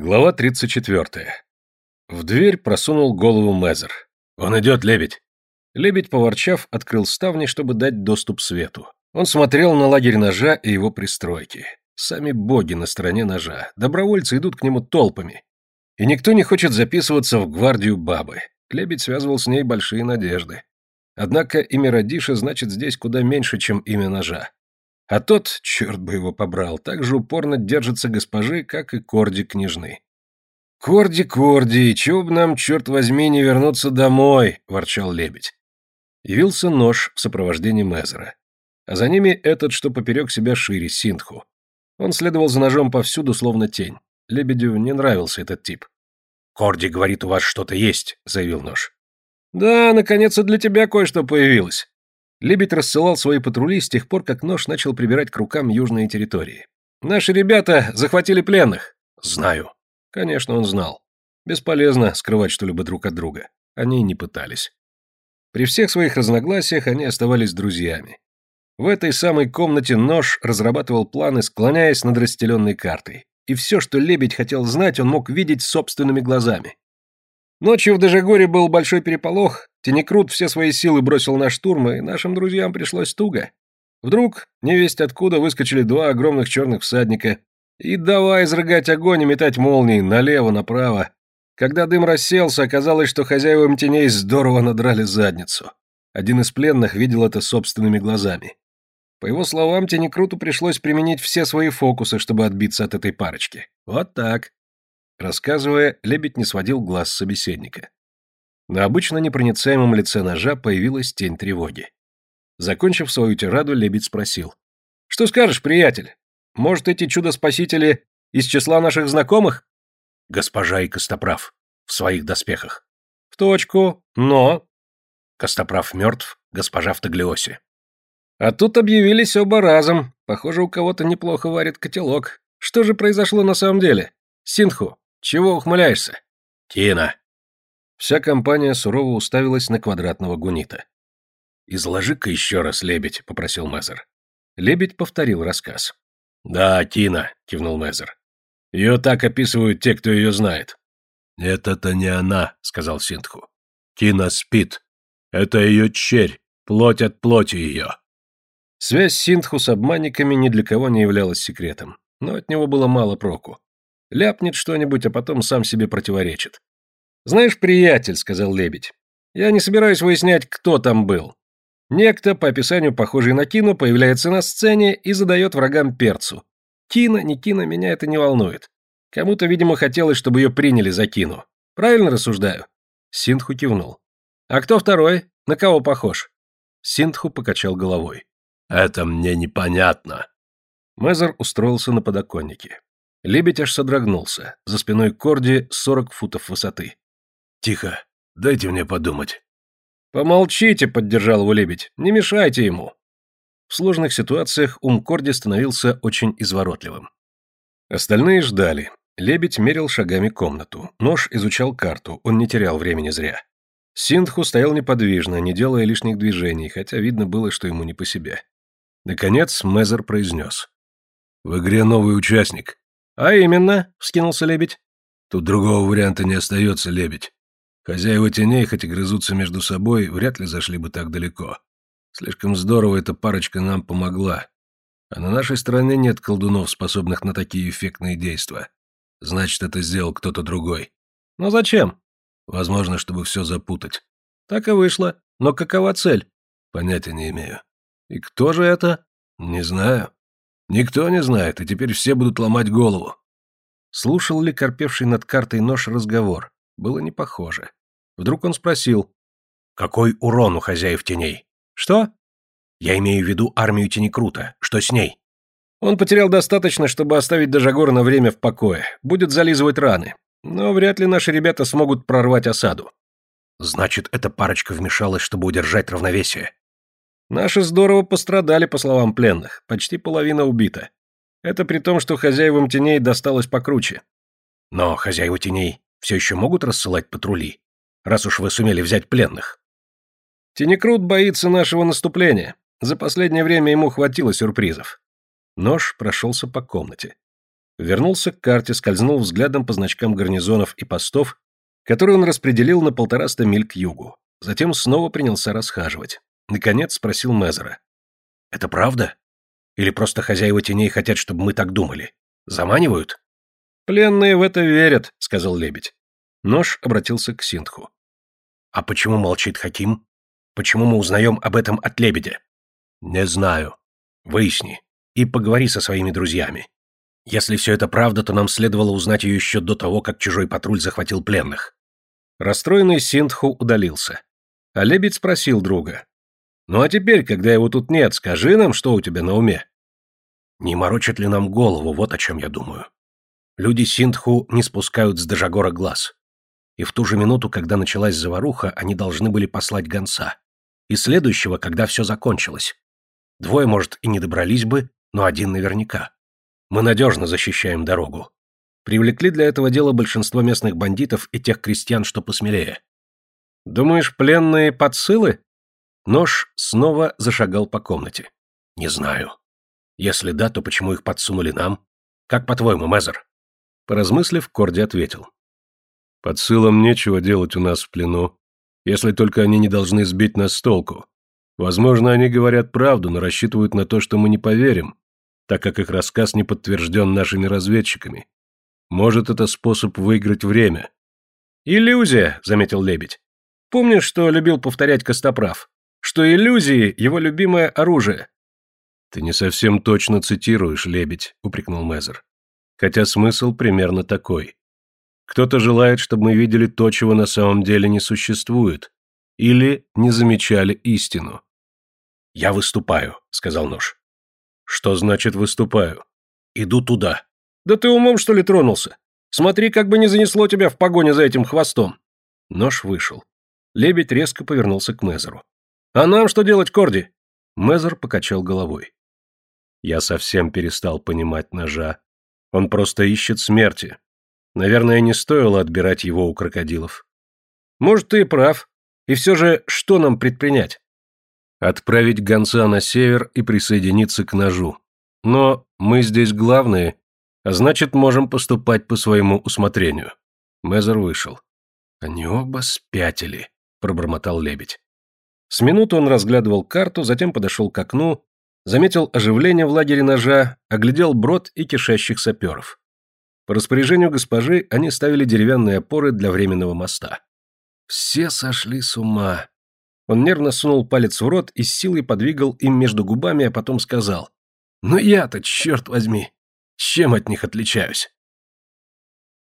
Глава 34. В дверь просунул голову Мезер. «Он идет, лебедь!» Лебедь, поворчав, открыл ставни, чтобы дать доступ свету. Он смотрел на лагерь ножа и его пристройки. Сами боги на стороне ножа. Добровольцы идут к нему толпами. И никто не хочет записываться в гвардию бабы. Лебедь связывал с ней большие надежды. Однако имя Радиша значит здесь куда меньше, чем имя ножа. А тот, черт бы его побрал, так же упорно держится госпожи, как и Корди княжны. «Корди, Корди, чего бы нам, черт возьми, не вернуться домой?» – ворчал лебедь. Явился нож в сопровождении Мезера. А за ними этот, что поперек себя шире, Синтху. Он следовал за ножом повсюду, словно тень. Лебедю не нравился этот тип. «Корди говорит, у вас что-то есть», — заявил нож. «Да, наконец и для тебя кое-что появилось. Лебедь рассылал свои патрули с тех пор, как нож начал прибирать к рукам южные территории. «Наши ребята захватили пленных». «Знаю». Конечно, он знал. Бесполезно скрывать что-либо друг от друга. Они не пытались. При всех своих разногласиях они оставались друзьями. В этой самой комнате нож разрабатывал планы, склоняясь над расстеленной картой. И все, что лебедь хотел знать, он мог видеть собственными глазами. Ночью в Дежегоре был большой переполох, Тенекрут все свои силы бросил на штурм, и нашим друзьям пришлось туго. Вдруг, невесть откуда, выскочили два огромных черных всадника, и давай изрыгать огонь и метать молнии налево, направо. Когда дым расселся, оказалось, что хозяевам теней здорово надрали задницу. Один из пленных видел это собственными глазами. По его словам, Тенекруту пришлось применить все свои фокусы, чтобы отбиться от этой парочки. Вот так. Рассказывая, лебедь не сводил глаз собеседника. На обычно непроницаемом лице ножа появилась тень тревоги. Закончив свою тираду, лебедь спросил. «Что скажешь, приятель? Может, эти чудо-спасители из числа наших знакомых?» «Госпожа и Костоправ. В своих доспехах». «В точку. Но...» «Костоправ мертв, госпожа в Таглиосе». «А тут объявились оба разом. Похоже, у кого-то неплохо варит котелок. Что же произошло на самом деле? Синху, чего ухмыляешься? Тина. Вся компания сурово уставилась на квадратного гунита. «Изложи-ка еще раз, лебедь», — попросил Мезер. Лебедь повторил рассказ. «Да, Тина», — кивнул Мезер. «Ее так описывают те, кто ее знает». «Это-то не она», — сказал Синтху. «Тина спит. Это ее черь, плоть от плоти ее». Связь Синтху с обманниками ни для кого не являлась секретом, но от него было мало проку. Ляпнет что-нибудь, а потом сам себе противоречит. «Знаешь, приятель», — сказал лебедь, — «я не собираюсь выяснять, кто там был. Некто, по описанию похожий на Кину, появляется на сцене и задает врагам перцу. Кина, не Кина, меня это не волнует. Кому-то, видимо, хотелось, чтобы ее приняли за Кину. Правильно рассуждаю?» Синтху кивнул. «А кто второй? На кого похож?» Синтху покачал головой. «Это мне непонятно». Мезер устроился на подоконнике. Лебедь аж содрогнулся. За спиной Корди сорок футов высоты. «Тихо, дайте мне подумать». «Помолчите», — поддержал его лебедь, — «не мешайте ему». В сложных ситуациях ум Корди становился очень изворотливым. Остальные ждали. Лебедь мерил шагами комнату. Нож изучал карту, он не терял времени зря. Синдху стоял неподвижно, не делая лишних движений, хотя видно было, что ему не по себе. Наконец Мезер произнес. «В игре новый участник». «А именно?» — вскинулся лебедь. «Тут другого варианта не остается, лебедь. Хозяева теней, хоть и грызутся между собой, вряд ли зашли бы так далеко. Слишком здорово эта парочка нам помогла. А на нашей стороне нет колдунов, способных на такие эффектные действия. Значит, это сделал кто-то другой. Но зачем? Возможно, чтобы все запутать. Так и вышло. Но какова цель? Понятия не имею. И кто же это? Не знаю. Никто не знает, и теперь все будут ломать голову. Слушал ли корпевший над картой нож разговор? Было не похоже. Вдруг он спросил. «Какой урон у хозяев теней?» «Что?» «Я имею в виду армию Тенекрута. Что с ней?» «Он потерял достаточно, чтобы оставить Дажагора на время в покое. Будет зализывать раны. Но вряд ли наши ребята смогут прорвать осаду». «Значит, эта парочка вмешалась, чтобы удержать равновесие?» «Наши здорово пострадали, по словам пленных. Почти половина убита. Это при том, что хозяевам теней досталось покруче». «Но хозяева теней все еще могут рассылать патрули?» раз уж вы сумели взять пленных. Тенекрут боится нашего наступления. За последнее время ему хватило сюрпризов. Нож прошелся по комнате. Вернулся к карте, скользнул взглядом по значкам гарнизонов и постов, которые он распределил на полтораста миль к югу. Затем снова принялся расхаживать. Наконец спросил Мезера. «Это правда? Или просто хозяева теней хотят, чтобы мы так думали? Заманивают?» «Пленные в это верят», — сказал лебедь. Нож обратился к Синтху. «А почему молчит Хаким? Почему мы узнаем об этом от лебедя?» «Не знаю. Выясни. И поговори со своими друзьями. Если все это правда, то нам следовало узнать ее еще до того, как чужой патруль захватил пленных». Расстроенный Синтху удалился. А лебедь спросил друга. «Ну а теперь, когда его тут нет, скажи нам, что у тебя на уме?» «Не морочат ли нам голову, вот о чем я думаю. Люди Синтху не спускают с Дежагора глаз. И в ту же минуту, когда началась заваруха, они должны были послать гонца. И следующего, когда все закончилось. Двое, может, и не добрались бы, но один наверняка. Мы надежно защищаем дорогу. Привлекли для этого дела большинство местных бандитов и тех крестьян, что посмелее. Думаешь, пленные подсылы? Нож снова зашагал по комнате. Не знаю. Если да, то почему их подсунули нам? Как по-твоему, Мезер? Поразмыслив, Корди ответил. «Под сылом нечего делать у нас в плену, если только они не должны сбить нас с толку. Возможно, они говорят правду, но рассчитывают на то, что мы не поверим, так как их рассказ не подтвержден нашими разведчиками. Может, это способ выиграть время». «Иллюзия», — заметил Лебедь. «Помнишь, что любил повторять Костоправ? Что иллюзии — его любимое оружие?» «Ты не совсем точно цитируешь, Лебедь», — упрекнул Мезер. Хотя смысл примерно такой. Кто-то желает, чтобы мы видели то, чего на самом деле не существует, или не замечали истину. «Я выступаю», — сказал нож. «Что значит выступаю?» «Иду туда». «Да ты умом, что ли, тронулся? Смотри, как бы не занесло тебя в погоне за этим хвостом». Нож вышел. Лебедь резко повернулся к Мезеру. «А нам что делать, Корди?» Мезер покачал головой. Я совсем перестал понимать ножа. Он просто ищет смерти. Наверное, не стоило отбирать его у крокодилов. Может, ты и прав. И все же, что нам предпринять? Отправить гонца на север и присоединиться к ножу. Но мы здесь главные, а значит, можем поступать по своему усмотрению. Мезер вышел. Они оба спятили, пробормотал лебедь. С минуту он разглядывал карту, затем подошел к окну заметил оживление в лагере ножа, оглядел брод и кишащих саперов. По распоряжению госпожи они ставили деревянные опоры для временного моста. Все сошли с ума. Он нервно сунул палец в рот и с силой подвигал им между губами, а потом сказал. «Ну я-то, черт возьми, чем от них отличаюсь?»